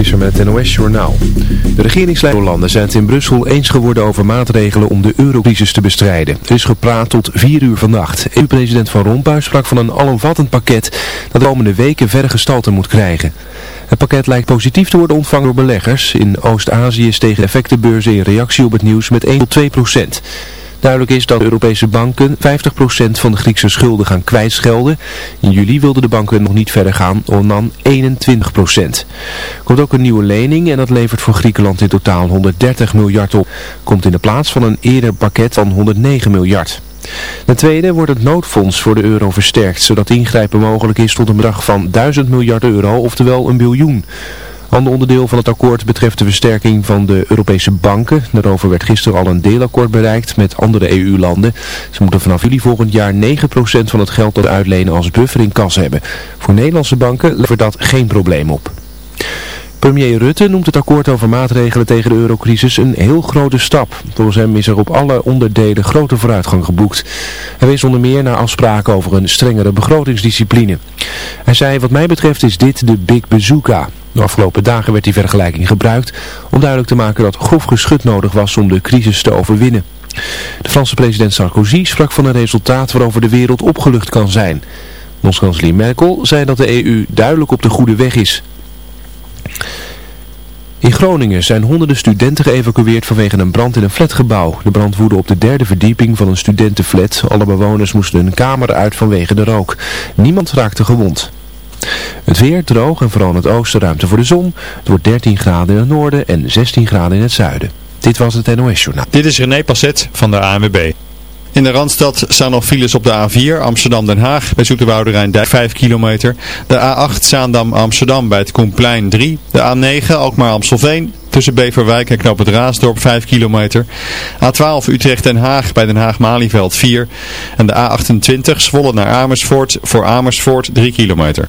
Visser met het NOS-journaal. De regeringsleiders zijn het in Brussel eens geworden over maatregelen om de eurocrisis te bestrijden. Er is gepraat tot 4 uur vannacht. EU-president Van Rompuy sprak van een alomvattend pakket dat de komende weken verre gestalte moet krijgen. Het pakket lijkt positief te worden ontvangen door beleggers. In Oost-Azië stegen effectenbeurzen in reactie op het nieuws met 1 tot 2 procent. Duidelijk is dat Europese banken 50% van de Griekse schulden gaan kwijtschelden. In juli wilden de banken nog niet verder gaan, om dan 21%. Er komt ook een nieuwe lening en dat levert voor Griekenland in totaal 130 miljard op. Komt in de plaats van een eerder pakket van 109 miljard. Ten tweede wordt het noodfonds voor de euro versterkt, zodat ingrijpen mogelijk is tot een bedrag van 1000 miljard euro, oftewel een biljoen. Ander onderdeel van het akkoord betreft de versterking van de Europese banken. Daarover werd gisteren al een deelakkoord bereikt met andere EU-landen. Ze moeten vanaf juli volgend jaar 9% van het geld dat uitlenen als buffer in kas hebben. Voor Nederlandse banken levert dat geen probleem op. Premier Rutte noemt het akkoord over maatregelen tegen de eurocrisis een heel grote stap. Volgens hem is er op alle onderdelen grote vooruitgang geboekt. Hij wees onder meer naar afspraken over een strengere begrotingsdiscipline. Hij zei, wat mij betreft is dit de Big Bazooka. De afgelopen dagen werd die vergelijking gebruikt om duidelijk te maken dat grof geschut nodig was om de crisis te overwinnen. De Franse president Sarkozy sprak van een resultaat waarover de wereld opgelucht kan zijn. Bondskanselier Merkel zei dat de EU duidelijk op de goede weg is. In Groningen zijn honderden studenten geëvacueerd vanwege een brand in een flatgebouw. De brand woedde op de derde verdieping van een studentenflat. Alle bewoners moesten hun kamer uit vanwege de rook. Niemand raakte gewond. Het weer droog en vooral in het oosten ruimte voor de zon. Het wordt 13 graden in het noorden en 16 graden in het zuiden. Dit was het NOS Journaal. Dit is René Passet van de ANWB. In de Randstad staan nog files op de A4 Amsterdam-Den Haag bij Zoeterwoude 5 kilometer. De A8 Zaandam-Amsterdam bij het Koenplein 3. De A9 Alkmaar-Amstelveen tussen Beverwijk en Knap het Raasdorp 5 kilometer. A12 Utrecht-Den Haag bij Den Haag-Malieveld 4. En de A28 Zwolle naar Amersfoort voor Amersfoort 3 kilometer.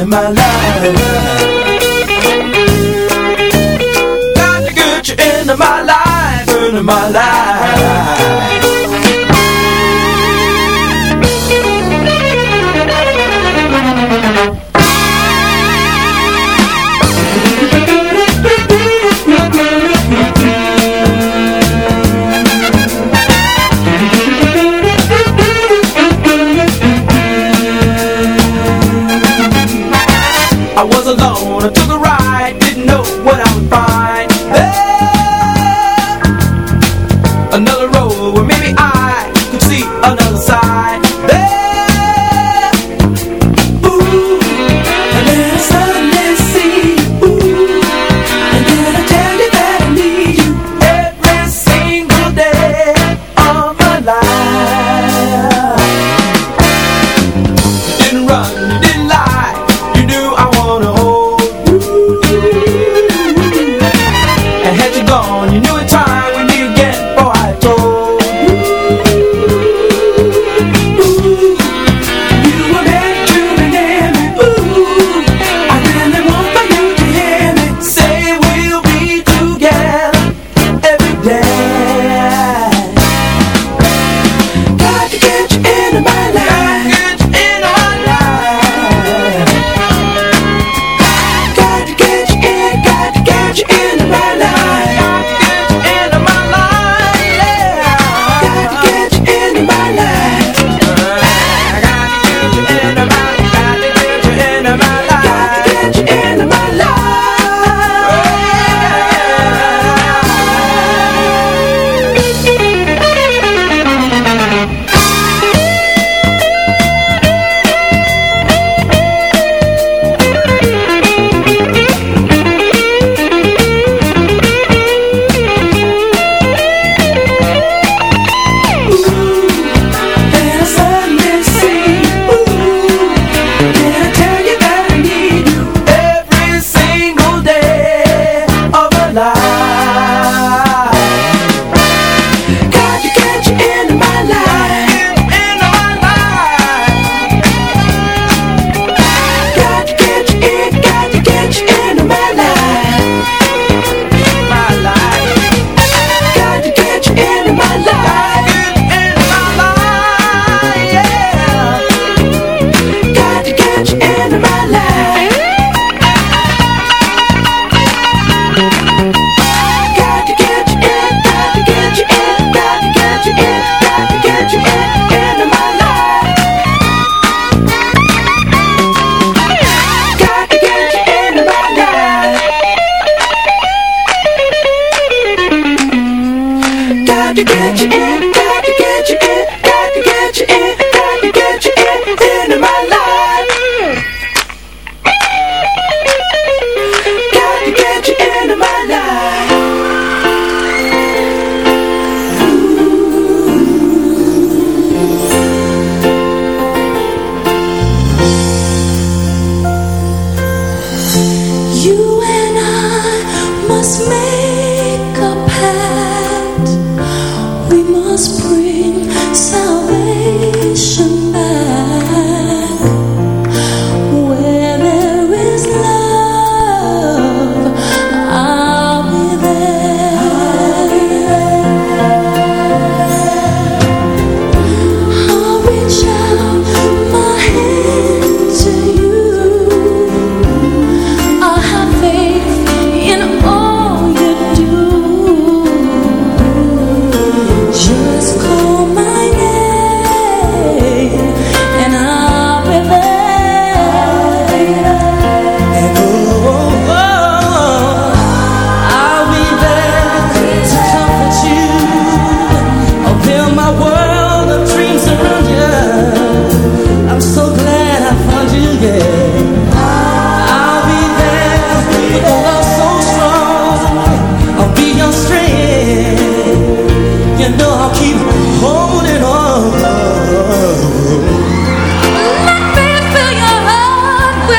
Into my life. Got to get you into my life, into my life.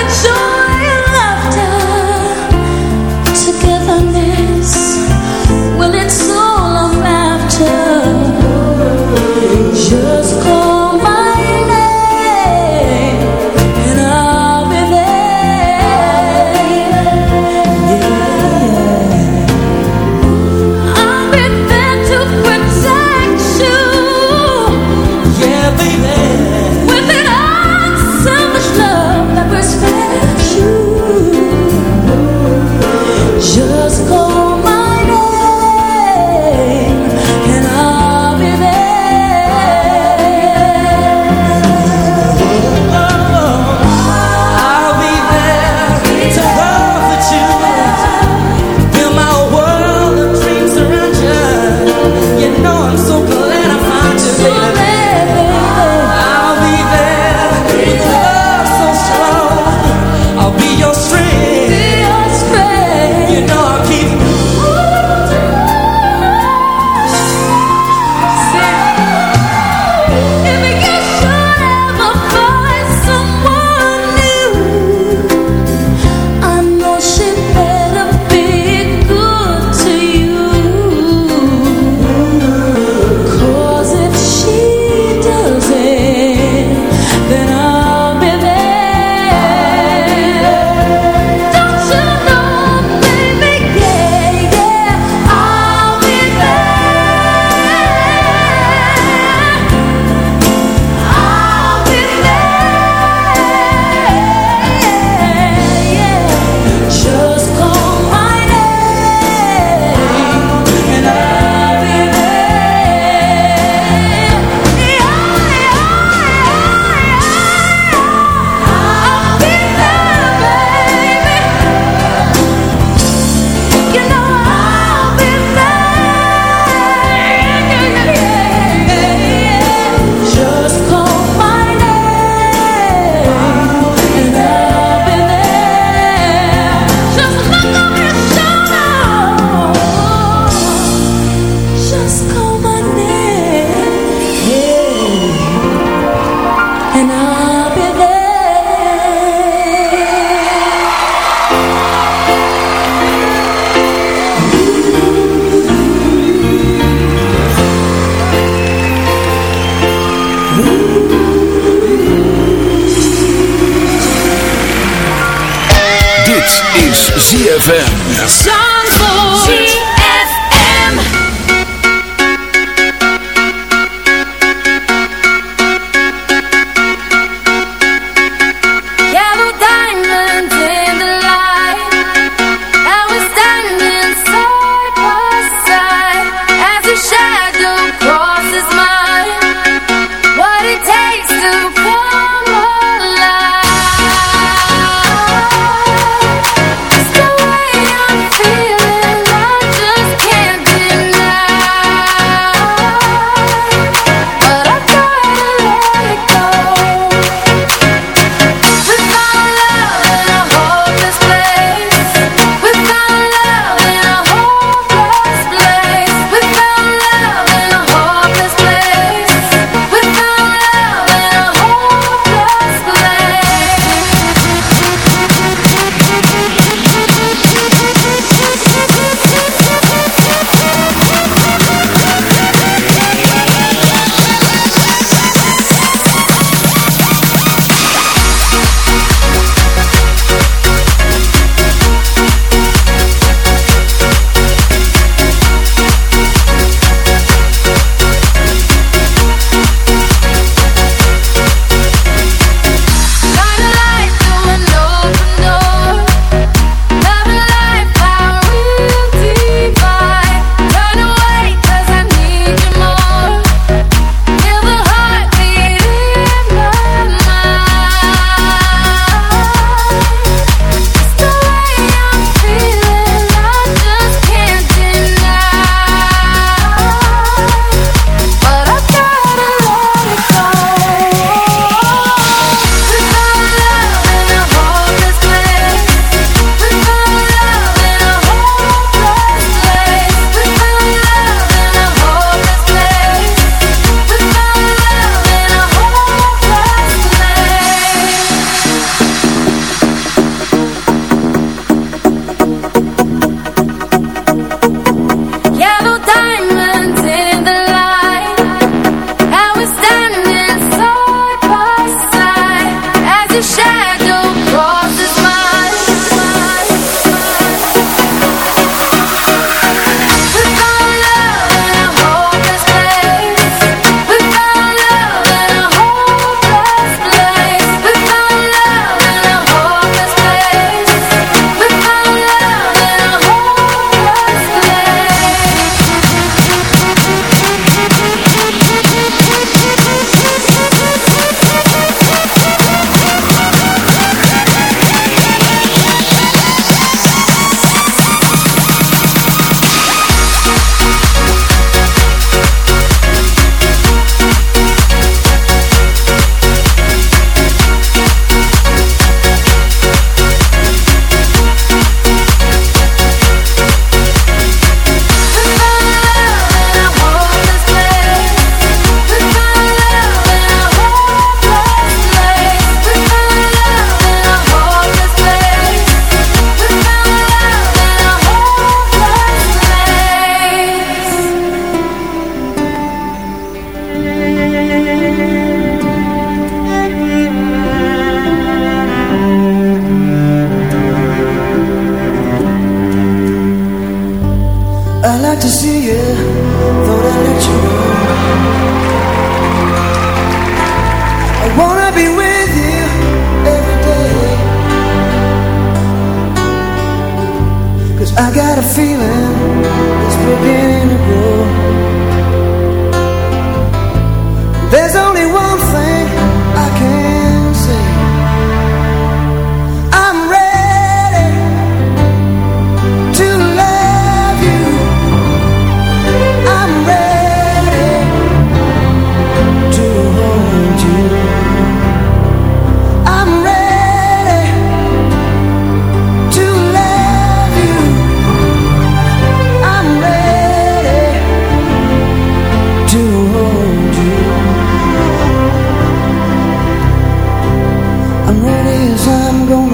such I'm going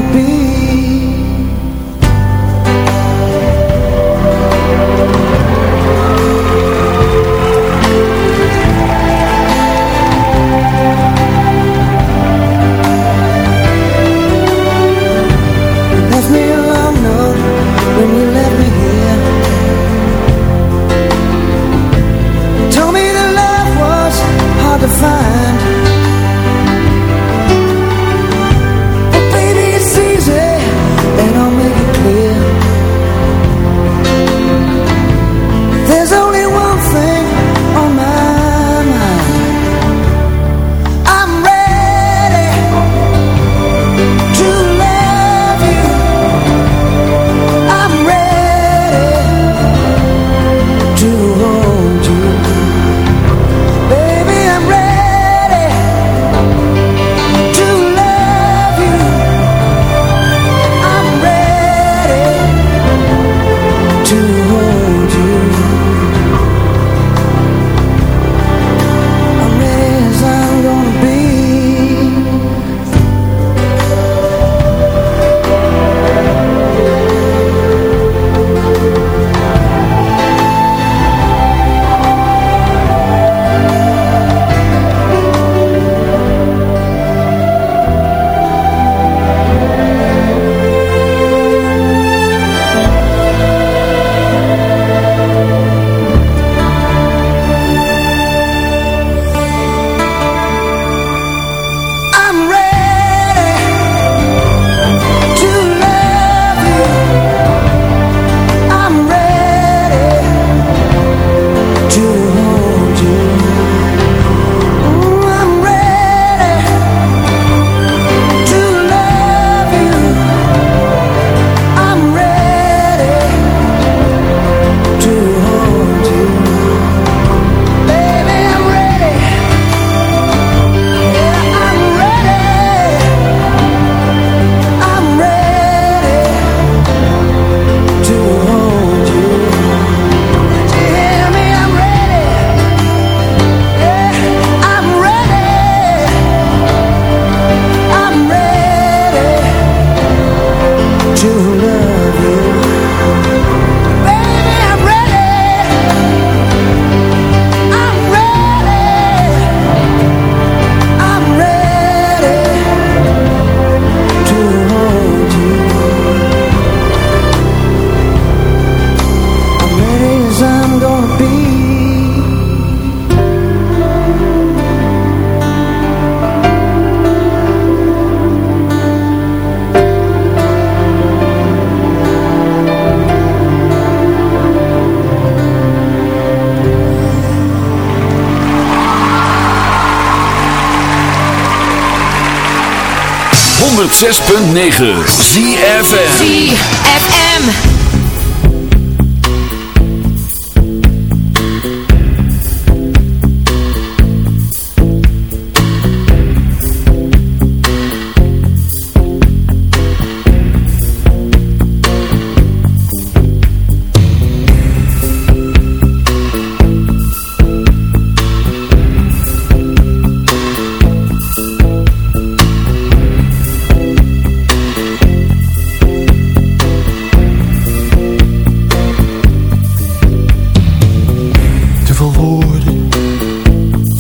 106.9 ZFM ZFM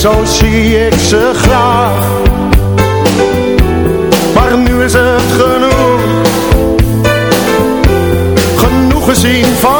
Zo zie ik ze graag. Maar nu is het genoeg. Genoeg gezien vandaag.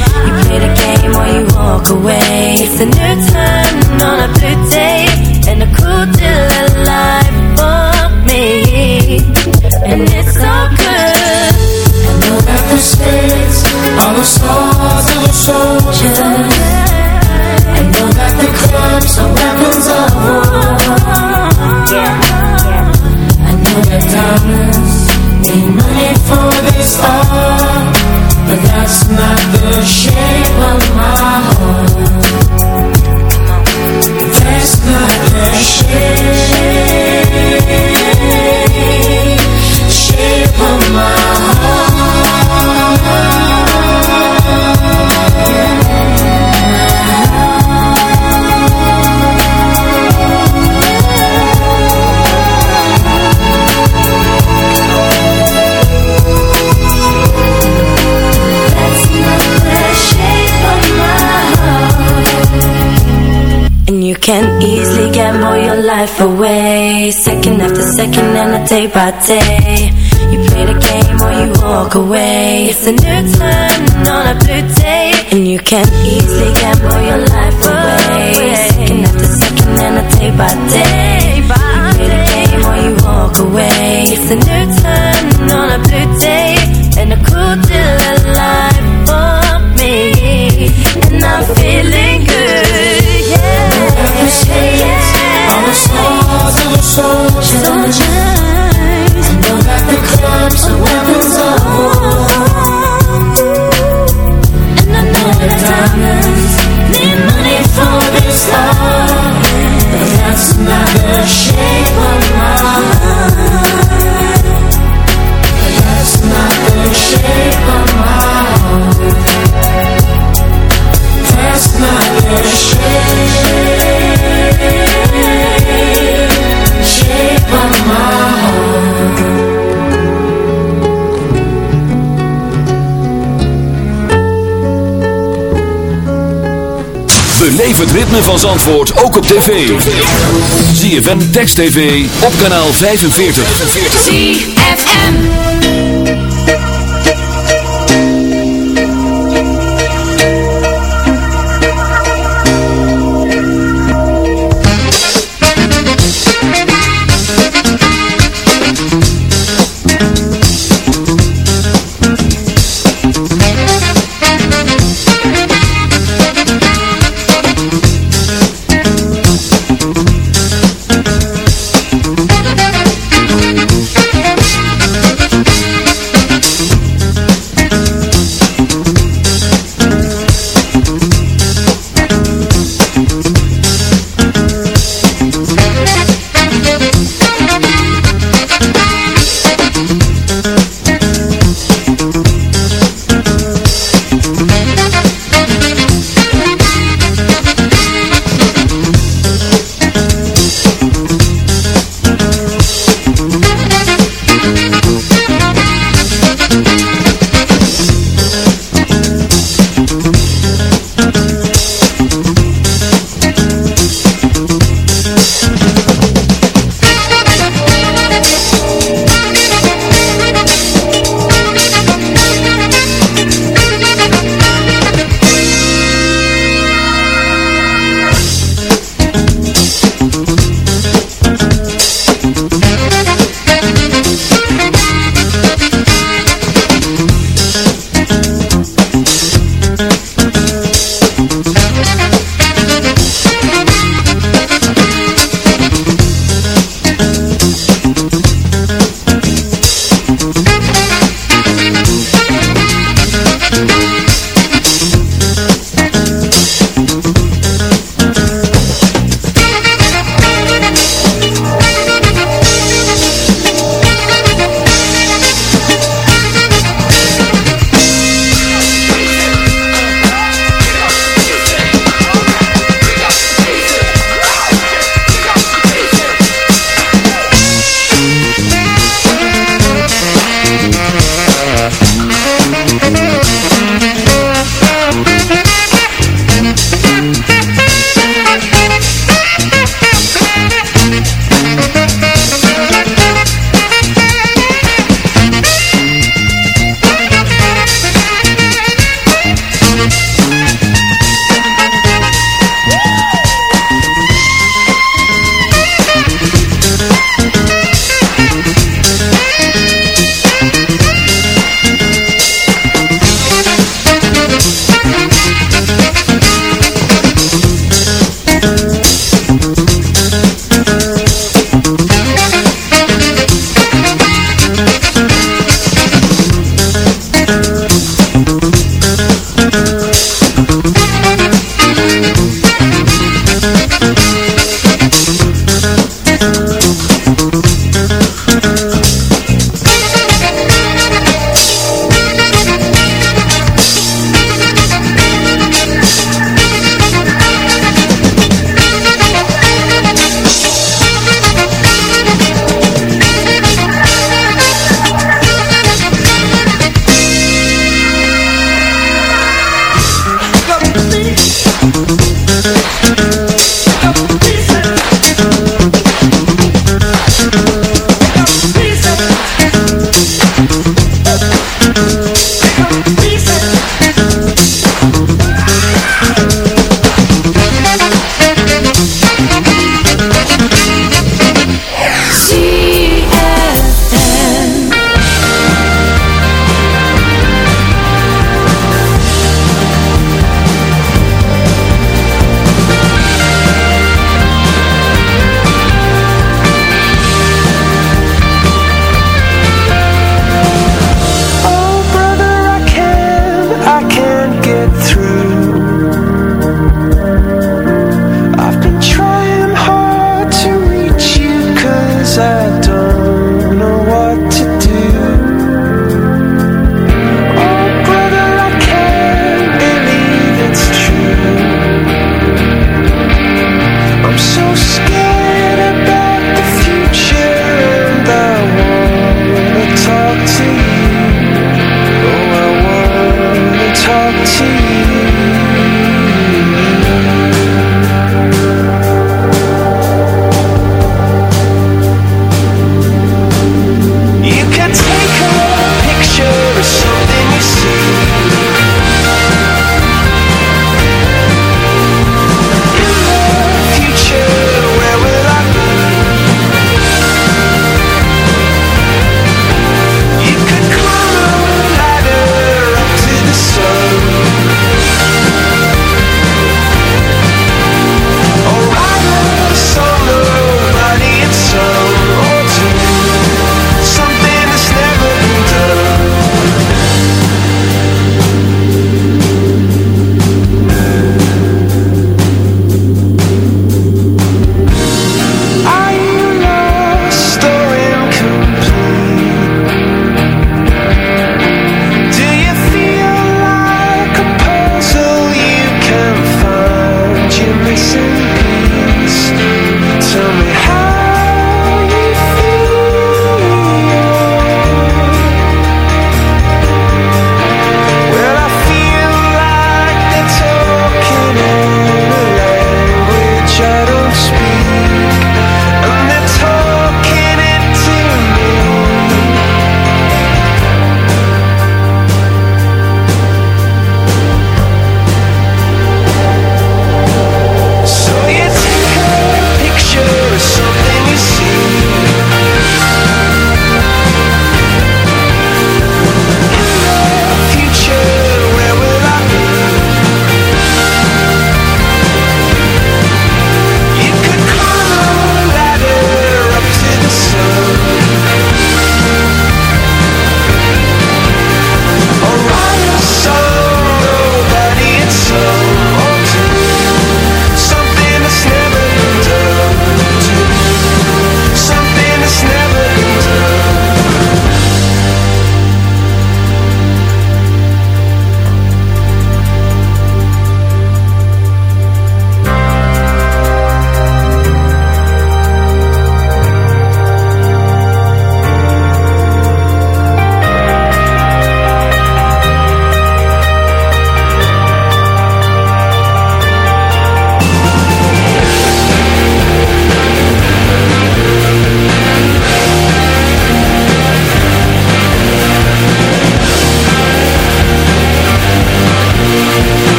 play the game or you walk away. It's a new time. life away Second after second and a day by day. You play the game or you walk away. It's a new turn on a blue day And you can easily get more ritme van Zandvoort ook op tv. ZFM Text TV op kanaal 45. 45.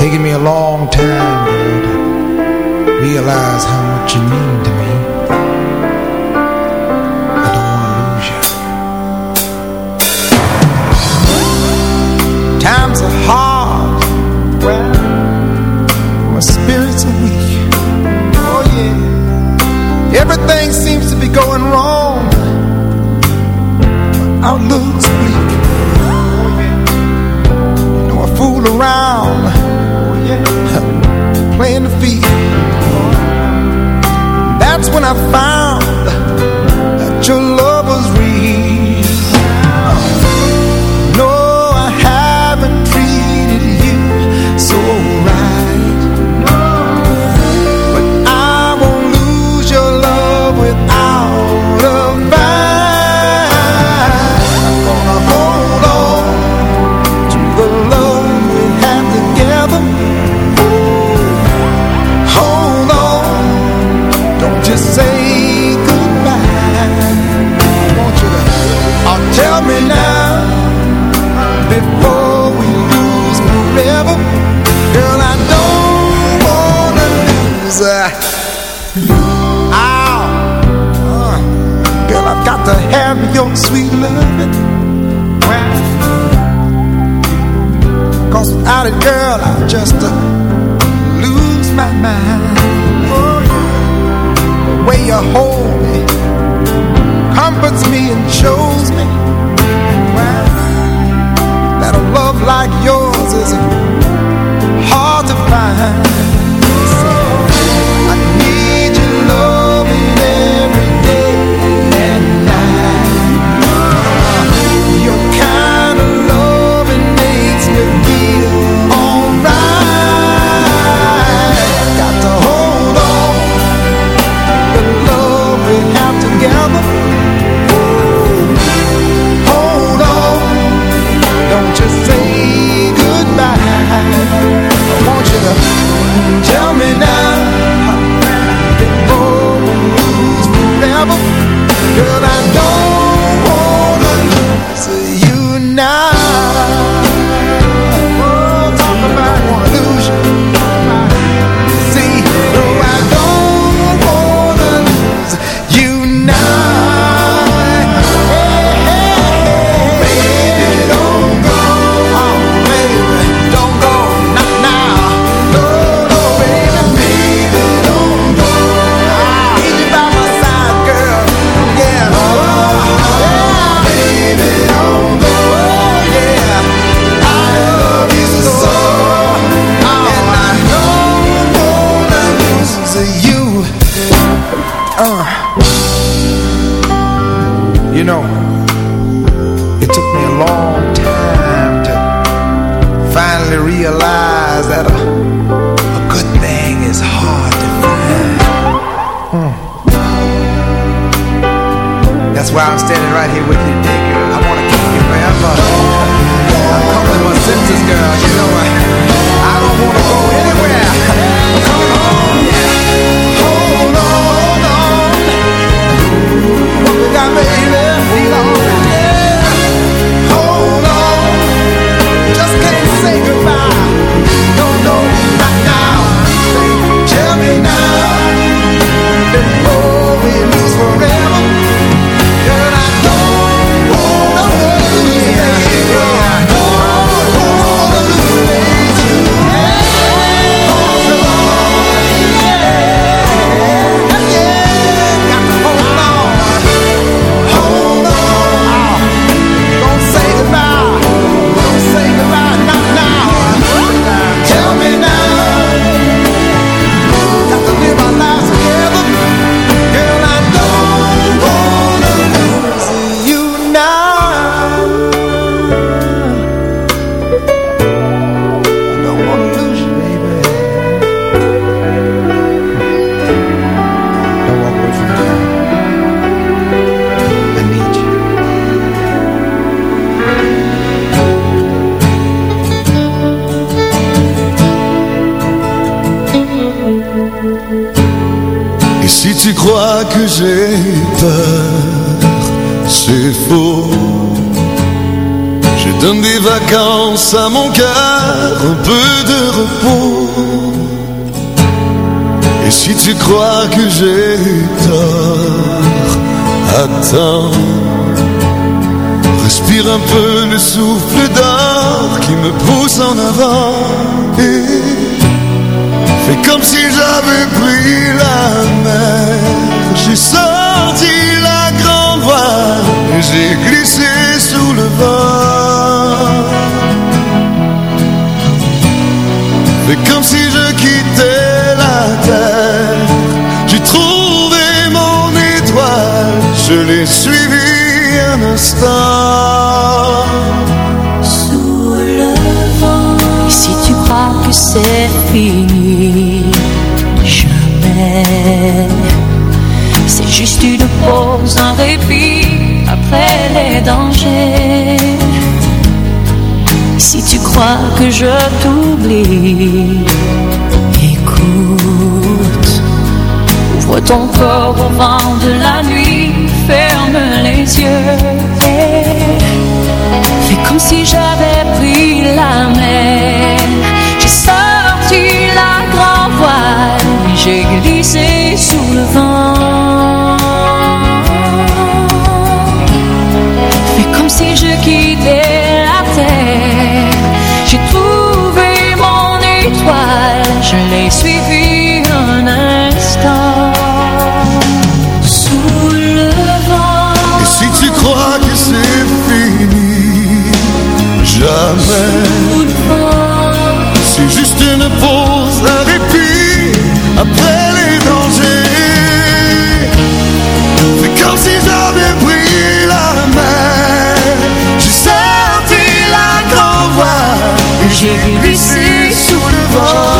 taken me a long time, girl, to realize how much you mean to me. I don't want to lose you. Times are hard. My spirits are weak. Oh, yeah. Everything seems to be going wrong. My outlook's bleak. Oh, yeah. You know, I fool around playing, the field. That's when I found moving. Well, without it, girl, I just uh, lose my mind. The way you hold me comforts me and shows me that a love like yours is hard to find. Crois que j'ai eu tort, attends. Respire un peu le souffle d'or qui me pousse en avant. L'ai suivi un instant. Sous le vent. Et si tu crois que c'est fini, jamais. C'est juste une pause, un répit après les dangers. Si tu crois que je t'oublie, écoute. Ouvre ton corps au vent de Fais comme si j'avais pris la mer. J'ai sorti la grand voile, j'ai glissé sous le vent. C'est juste une pause, un répit après les dangers. Fais comme si j'avais pris la mer. J'ai sorti la grande voile et j'ai glissé sous le vent.